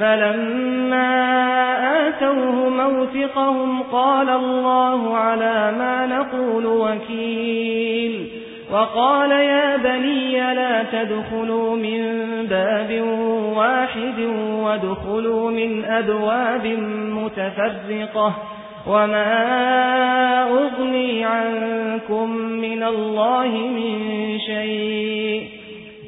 فلما آتوه موثقهم قال الله على ما نقول وكيل وقال يا بني لا تدخلوا من باب واحد وادخلوا من أبواب متفرقة وما أغني عنكم من الله من شيء